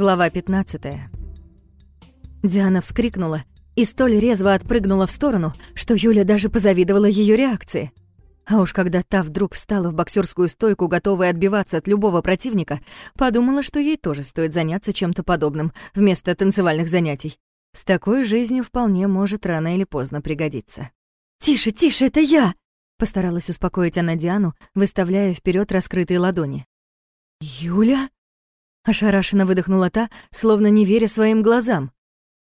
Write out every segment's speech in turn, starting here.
Глава 15. Диана вскрикнула и столь резво отпрыгнула в сторону, что Юля даже позавидовала ее реакции. А уж когда та вдруг встала в боксерскую стойку, готовая отбиваться от любого противника, подумала, что ей тоже стоит заняться чем-то подобным вместо танцевальных занятий. С такой жизнью вполне может рано или поздно пригодиться. «Тише, тише, это я!» Постаралась успокоить она Диану, выставляя вперед раскрытые ладони. «Юля?» Ошарашенно выдохнула та, словно не веря своим глазам.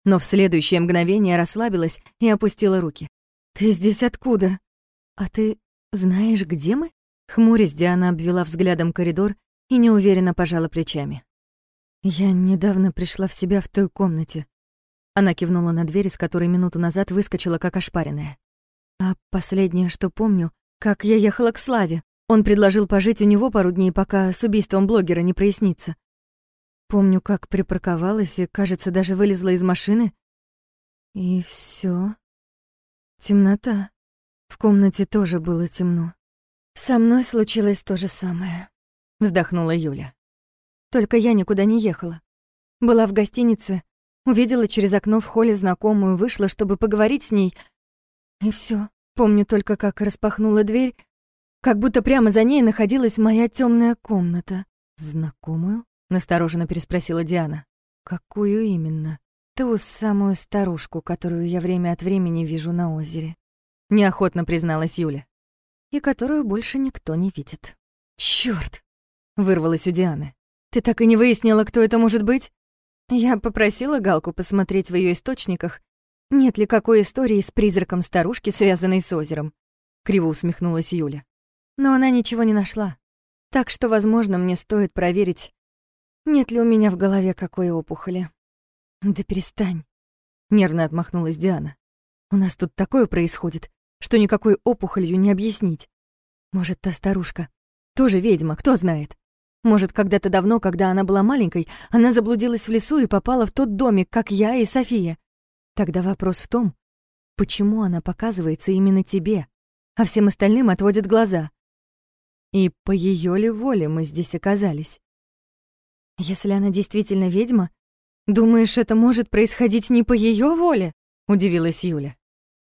Но в следующее мгновение расслабилась и опустила руки. «Ты здесь откуда? А ты знаешь, где мы?» Хмурясь, Диана обвела взглядом коридор и неуверенно пожала плечами. «Я недавно пришла в себя в той комнате». Она кивнула на дверь, из которой минуту назад выскочила как ошпаренная. А последнее, что помню, как я ехала к Славе. Он предложил пожить у него пару дней, пока с убийством блогера не прояснится. Помню, как припарковалась и, кажется, даже вылезла из машины. И все. Темнота. В комнате тоже было темно. Со мной случилось то же самое. Вздохнула Юля. Только я никуда не ехала. Была в гостинице, увидела через окно в холле знакомую, вышла, чтобы поговорить с ней — и все. Помню только, как распахнула дверь, как будто прямо за ней находилась моя темная комната. «Знакомую?» — настороженно переспросила Диана. «Какую именно?» «Ту самую старушку, которую я время от времени вижу на озере», — неохотно призналась Юля. «И которую больше никто не видит». «Чёрт!» — вырвалась у Дианы. «Ты так и не выяснила, кто это может быть?» Я попросила Галку посмотреть в ее источниках, нет ли какой истории с призраком старушки, связанной с озером? Криво усмехнулась Юля. Но она ничего не нашла. Так что, возможно, мне стоит проверить, нет ли у меня в голове какой опухоли. Да перестань. Нервно отмахнулась Диана. У нас тут такое происходит, что никакой опухолью не объяснить. Может, та старушка тоже ведьма, кто знает. Может, когда-то давно, когда она была маленькой, она заблудилась в лесу и попала в тот домик, как я и София. Тогда вопрос в том, почему она показывается именно тебе, а всем остальным отводит глаза? И по ее ли воле мы здесь оказались? Если она действительно ведьма, думаешь, это может происходить не по ее воле? Удивилась Юля.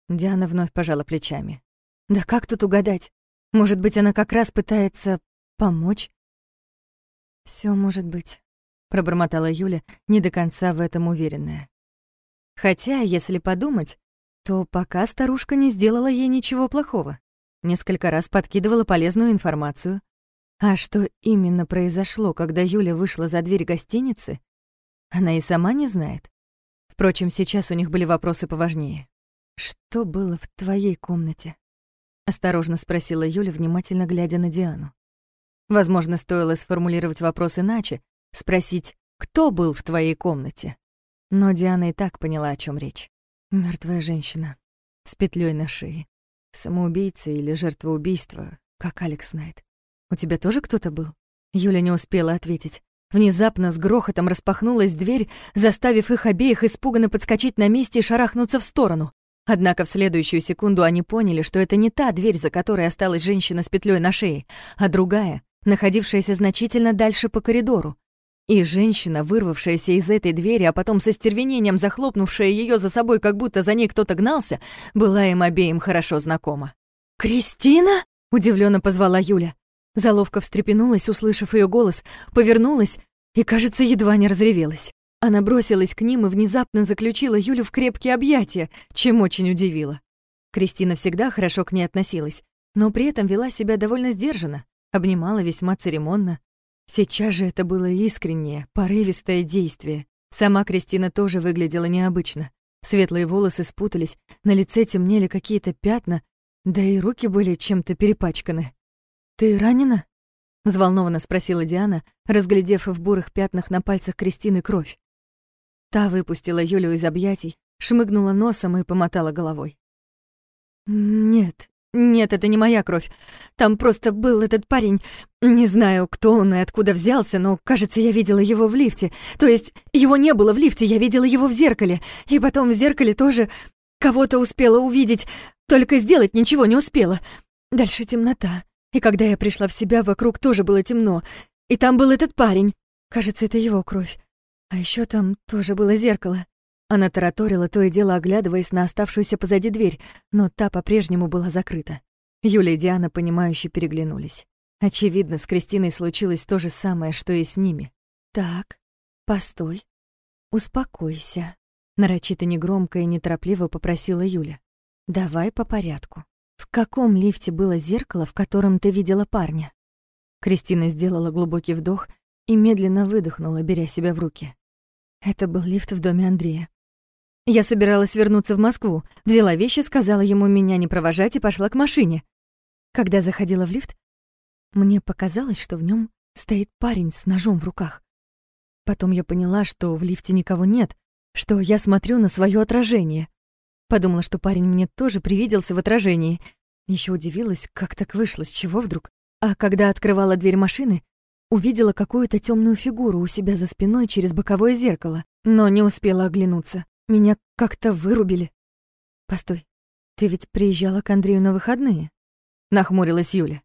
Диана вновь пожала плечами. Да как тут угадать? Может быть, она как раз пытается помочь? Все может быть, пробормотала Юля, не до конца в этом уверенная. Хотя, если подумать, то пока старушка не сделала ей ничего плохого. Несколько раз подкидывала полезную информацию. А что именно произошло, когда Юля вышла за дверь гостиницы, она и сама не знает. Впрочем, сейчас у них были вопросы поважнее. «Что было в твоей комнате?» — осторожно спросила Юля, внимательно глядя на Диану. Возможно, стоило сформулировать вопрос иначе, спросить, кто был в твоей комнате? Но Диана и так поняла, о чем речь. Мертвая женщина с петлей на шее. Самоубийца или жертва убийства, как Алекс знает. У тебя тоже кто-то был? Юля не успела ответить. Внезапно с грохотом распахнулась дверь, заставив их обеих испуганно подскочить на месте и шарахнуться в сторону. Однако в следующую секунду они поняли, что это не та дверь, за которой осталась женщина с петлей на шее, а другая, находившаяся значительно дальше по коридору. И женщина, вырвавшаяся из этой двери, а потом со стервенением захлопнувшая ее за собой, как будто за ней кто-то гнался, была им обеим хорошо знакома. «Кристина?» — удивленно позвала Юля. Заловка встрепенулась, услышав ее голос, повернулась и, кажется, едва не разревелась. Она бросилась к ним и внезапно заключила Юлю в крепкие объятия, чем очень удивила. Кристина всегда хорошо к ней относилась, но при этом вела себя довольно сдержанно, обнимала весьма церемонно, Сейчас же это было искреннее, порывистое действие. Сама Кристина тоже выглядела необычно. Светлые волосы спутались, на лице темнели какие-то пятна, да и руки были чем-то перепачканы. «Ты ранена?» — взволнованно спросила Диана, разглядев в бурых пятнах на пальцах Кристины кровь. Та выпустила Юлю из объятий, шмыгнула носом и помотала головой. «Нет, нет, это не моя кровь. Там просто был этот парень. Не знаю, кто он и откуда взялся, но, кажется, я видела его в лифте. То есть, его не было в лифте, я видела его в зеркале. И потом в зеркале тоже кого-то успела увидеть, только сделать ничего не успела. Дальше темнота. И когда я пришла в себя, вокруг тоже было темно. И там был этот парень. Кажется, это его кровь. А еще там тоже было зеркало. Она тараторила, то и дело оглядываясь на оставшуюся позади дверь, но та по-прежнему была закрыта. Юля и Диана, понимающе переглянулись. Очевидно, с Кристиной случилось то же самое, что и с ними. «Так, постой, успокойся», — нарочито негромко и неторопливо попросила Юля. «Давай по порядку. В каком лифте было зеркало, в котором ты видела парня?» Кристина сделала глубокий вдох и медленно выдохнула, беря себя в руки. Это был лифт в доме Андрея. Я собиралась вернуться в Москву, взяла вещи, сказала ему меня не провожать и пошла к машине. Когда заходила в лифт, мне показалось, что в нем стоит парень с ножом в руках. Потом я поняла, что в лифте никого нет, что я смотрю на свое отражение. Подумала, что парень мне тоже привиделся в отражении. Еще удивилась, как так вышло, с чего вдруг. А когда открывала дверь машины, увидела какую-то темную фигуру у себя за спиной через боковое зеркало, но не успела оглянуться. Меня как-то вырубили. Постой, ты ведь приезжала к Андрею на выходные? Нахмурилась Юля.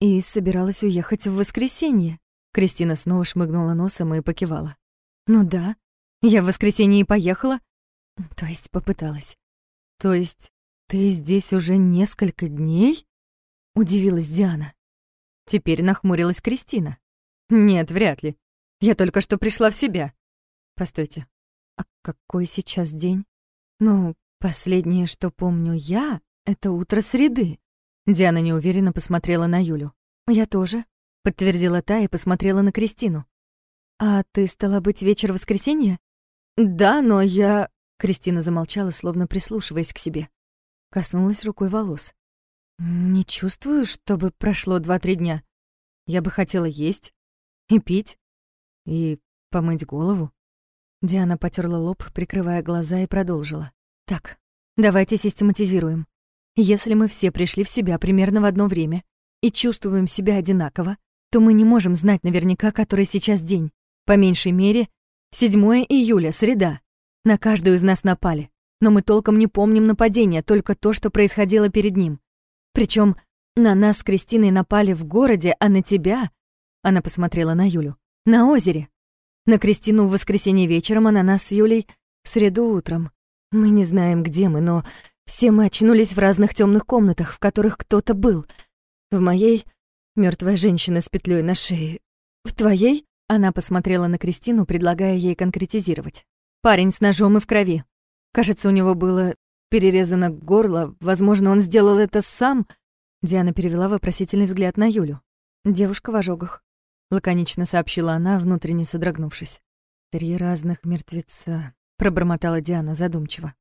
И собиралась уехать в воскресенье. Кристина снова шмыгнула носом и покивала. Ну да, я в воскресенье и поехала. То есть попыталась. То есть ты здесь уже несколько дней? Удивилась Диана. Теперь нахмурилась Кристина. «Нет, вряд ли. Я только что пришла в себя». «Постойте, а какой сейчас день?» «Ну, последнее, что помню я, это утро среды». Диана неуверенно посмотрела на Юлю. «Я тоже», — подтвердила та и посмотрела на Кристину. «А ты, стала быть, вечер воскресенья?» «Да, но я...» Кристина замолчала, словно прислушиваясь к себе. Коснулась рукой волос. «Не чувствую, чтобы прошло два-три дня. Я бы хотела есть и пить, и помыть голову». Диана потерла лоб, прикрывая глаза, и продолжила. «Так, давайте систематизируем. Если мы все пришли в себя примерно в одно время и чувствуем себя одинаково, то мы не можем знать наверняка, который сейчас день. По меньшей мере, 7 июля, среда. На каждую из нас напали. Но мы толком не помним нападения, только то, что происходило перед ним. Причем на нас с Кристиной напали в городе, а на тебя...» Она посмотрела на Юлю. «На озере. На Кристину в воскресенье вечером, а на нас с Юлей в среду утром. Мы не знаем, где мы, но все мы очнулись в разных темных комнатах, в которых кто-то был. В моей — мертвая женщина с петлей на шее. В твоей?» Она посмотрела на Кристину, предлагая ей конкретизировать. «Парень с ножом и в крови. Кажется, у него было перерезано горло. Возможно, он сделал это сам. Диана перевела вопросительный взгляд на Юлю. Девушка в ожогах. Лаконично сообщила она, внутренне содрогнувшись. «Три разных мертвеца», — пробормотала Диана задумчиво.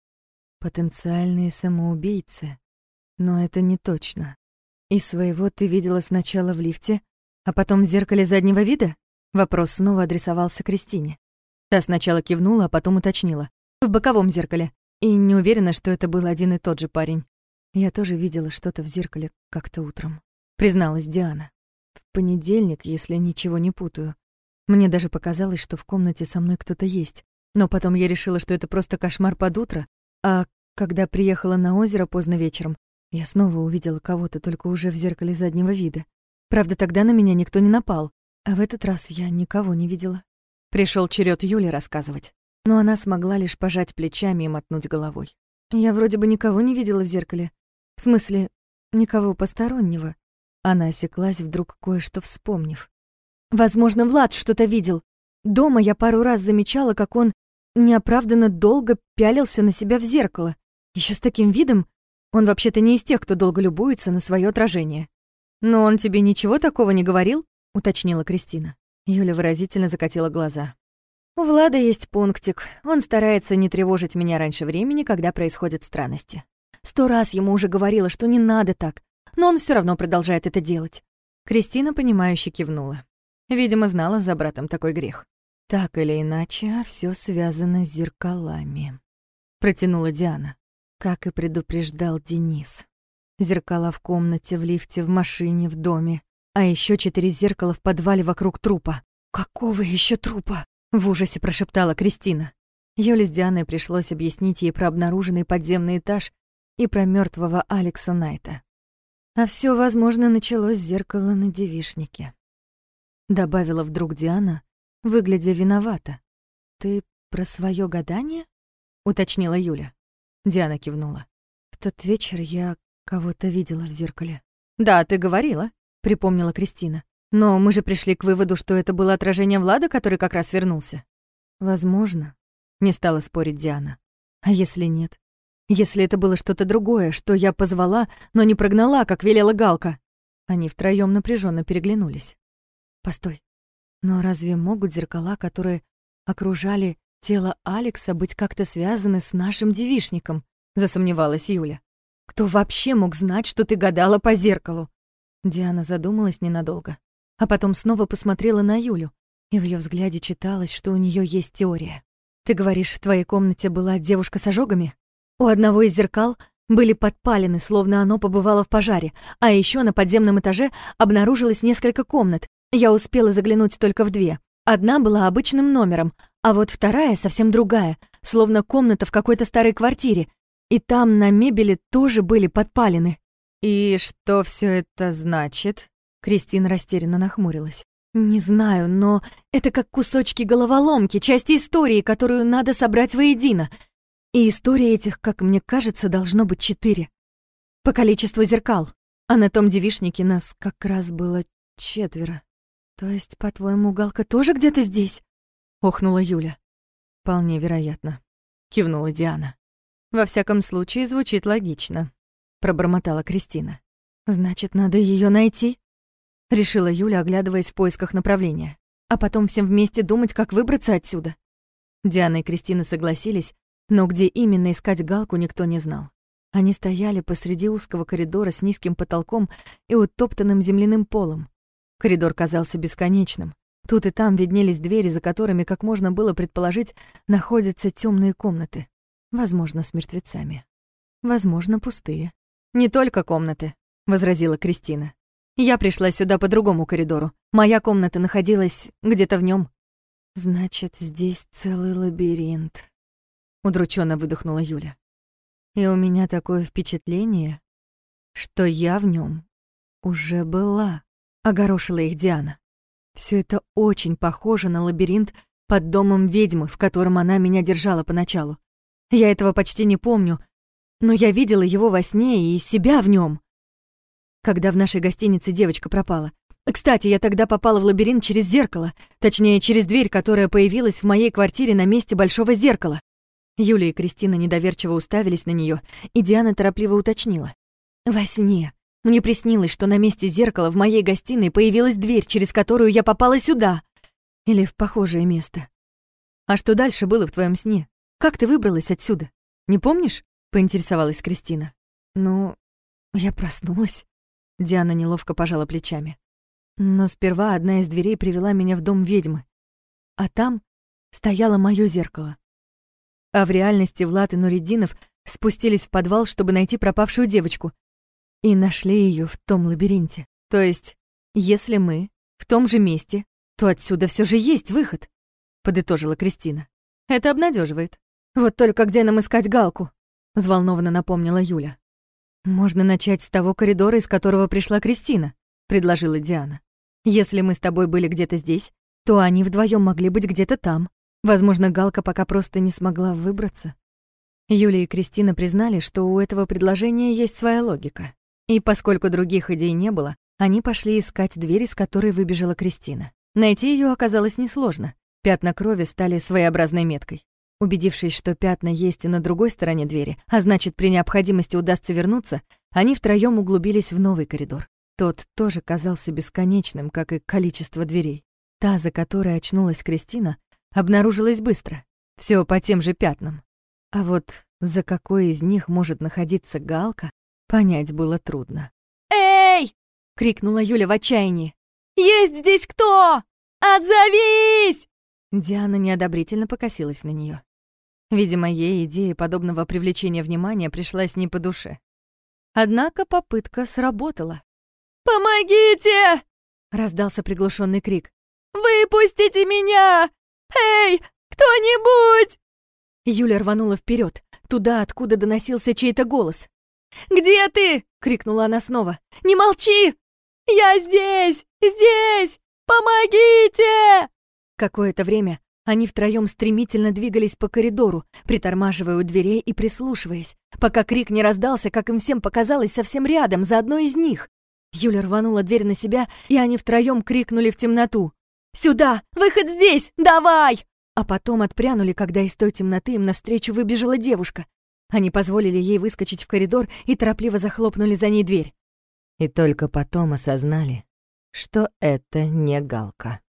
«Потенциальные самоубийцы. Но это не точно. И своего ты видела сначала в лифте, а потом в зеркале заднего вида?» Вопрос снова адресовался Кристине. Та сначала кивнула, а потом уточнила. «В боковом зеркале. И не уверена, что это был один и тот же парень. Я тоже видела что-то в зеркале как-то утром, призналась Диана. В понедельник, если ничего не путаю. Мне даже показалось, что в комнате со мной кто-то есть. Но потом я решила, что это просто кошмар под утро, а когда приехала на озеро поздно вечером, я снова увидела кого-то, только уже в зеркале заднего вида. Правда, тогда на меня никто не напал, а в этот раз я никого не видела. Пришел черед Юли рассказывать но она смогла лишь пожать плечами и мотнуть головой. Я вроде бы никого не видела в зеркале. В смысле, никого постороннего. Она осеклась, вдруг кое-что вспомнив. Возможно, Влад что-то видел. Дома я пару раз замечала, как он неоправданно долго пялился на себя в зеркало. Еще с таким видом он вообще-то не из тех, кто долго любуется на свое отражение. «Но он тебе ничего такого не говорил?» — уточнила Кристина. Юля выразительно закатила глаза. У Влада есть пунктик. Он старается не тревожить меня раньше времени, когда происходят странности. Сто раз ему уже говорила, что не надо так, но он все равно продолжает это делать. Кристина, понимающе кивнула. Видимо, знала за братом такой грех. Так или иначе, все связано с зеркалами. Протянула Диана, как и предупреждал Денис. Зеркала в комнате, в лифте, в машине, в доме. А еще четыре зеркала в подвале вокруг трупа. Какого еще трупа? В ужасе прошептала Кристина. Юле с Дианой пришлось объяснить ей про обнаруженный подземный этаж и про мертвого Алекса Найта. А все, возможно, началось с зеркала на девишнике. Добавила вдруг Диана, выглядя виновата. ты про свое гадание?» — уточнила Юля. Диана кивнула. «В тот вечер я кого-то видела в зеркале». «Да, ты говорила», — припомнила Кристина. «Но мы же пришли к выводу, что это было отражение Влада, который как раз вернулся». «Возможно», — не стала спорить Диана. «А если нет? Если это было что-то другое, что я позвала, но не прогнала, как велела Галка?» Они втроём напряженно переглянулись. «Постой, но разве могут зеркала, которые окружали тело Алекса, быть как-то связаны с нашим девишником?» — засомневалась Юля. «Кто вообще мог знать, что ты гадала по зеркалу?» Диана задумалась ненадолго, а потом снова посмотрела на Юлю, и в ее взгляде читалось, что у нее есть теория. «Ты говоришь, в твоей комнате была девушка с ожогами? У одного из зеркал были подпалены, словно оно побывало в пожаре, а еще на подземном этаже обнаружилось несколько комнат. Я успела заглянуть только в две. Одна была обычным номером, а вот вторая совсем другая, словно комната в какой-то старой квартире. И там на мебели тоже были подпалены. «И что все это значит?» Кристина растерянно нахмурилась. «Не знаю, но это как кусочки головоломки, части истории, которую надо собрать воедино. И истории этих, как мне кажется, должно быть четыре. По количеству зеркал. А на том девишнике нас как раз было четверо. То есть, по-твоему, Галка тоже где-то здесь?» Охнула Юля. «Вполне вероятно», — кивнула Диана. «Во всяком случае, звучит логично», — пробормотала Кристина. «Значит, надо ее найти?» — решила Юля, оглядываясь в поисках направления. «А потом всем вместе думать, как выбраться отсюда». Диана и Кристина согласились, но где именно искать Галку никто не знал. Они стояли посреди узкого коридора с низким потолком и утоптанным земляным полом. Коридор казался бесконечным. Тут и там виднелись двери, за которыми, как можно было предположить, находятся темные комнаты. Возможно, с мертвецами. Возможно, пустые. «Не только комнаты», — возразила Кристина. Я пришла сюда по другому коридору. Моя комната находилась где-то в нем. Значит, здесь целый лабиринт. Удрученно выдохнула Юля. И у меня такое впечатление, что я в нем уже была. Огорошила их Диана. Все это очень похоже на лабиринт под домом ведьмы, в котором она меня держала поначалу. Я этого почти не помню, но я видела его во сне и себя в нем когда в нашей гостинице девочка пропала. Кстати, я тогда попала в лабиринт через зеркало, точнее, через дверь, которая появилась в моей квартире на месте большого зеркала. Юлия и Кристина недоверчиво уставились на нее, и Диана торопливо уточнила. «Во сне. Мне приснилось, что на месте зеркала в моей гостиной появилась дверь, через которую я попала сюда. Или в похожее место. А что дальше было в твоем сне? Как ты выбралась отсюда? Не помнишь?» — поинтересовалась Кристина. «Ну, я проснулась. Диана неловко пожала плечами. Но сперва одна из дверей привела меня в дом ведьмы. А там стояло моё зеркало. А в реальности Влад и Нуридинов спустились в подвал, чтобы найти пропавшую девочку. И нашли её в том лабиринте. То есть, если мы в том же месте, то отсюда всё же есть выход, подытожила Кристина. Это обнадеживает. Вот только где нам искать Галку? Взволнованно напомнила Юля. «Можно начать с того коридора, из которого пришла Кристина», — предложила Диана. «Если мы с тобой были где-то здесь, то они вдвоем могли быть где-то там. Возможно, Галка пока просто не смогла выбраться». Юлия и Кристина признали, что у этого предложения есть своя логика. И поскольку других идей не было, они пошли искать дверь, из которой выбежала Кристина. Найти ее оказалось несложно. Пятна крови стали своеобразной меткой. Убедившись, что пятна есть и на другой стороне двери, а значит, при необходимости удастся вернуться, они втроём углубились в новый коридор. Тот тоже казался бесконечным, как и количество дверей. Та, за которой очнулась Кристина, обнаружилась быстро. Всё по тем же пятнам. А вот за какой из них может находиться Галка, понять было трудно. «Эй!» — крикнула Юля в отчаянии. «Есть здесь кто? Отзовись!» Диана неодобрительно покосилась на нее. Видимо, ей идея подобного привлечения внимания пришлась не по душе. Однако попытка сработала. «Помогите!» — раздался приглушенный крик. «Выпустите меня! Эй, кто-нибудь!» Юля рванула вперед, туда, откуда доносился чей-то голос. «Где ты?» — крикнула она снова. «Не молчи! Я здесь! Здесь! Помогите!» Какое-то время Они втроем стремительно двигались по коридору, притормаживая у дверей и прислушиваясь, пока крик не раздался, как им всем показалось, совсем рядом, за одной из них. Юля рванула дверь на себя, и они втроем крикнули в темноту. «Сюда! Выход здесь! Давай!» А потом отпрянули, когда из той темноты им навстречу выбежала девушка. Они позволили ей выскочить в коридор и торопливо захлопнули за ней дверь. И только потом осознали, что это не Галка.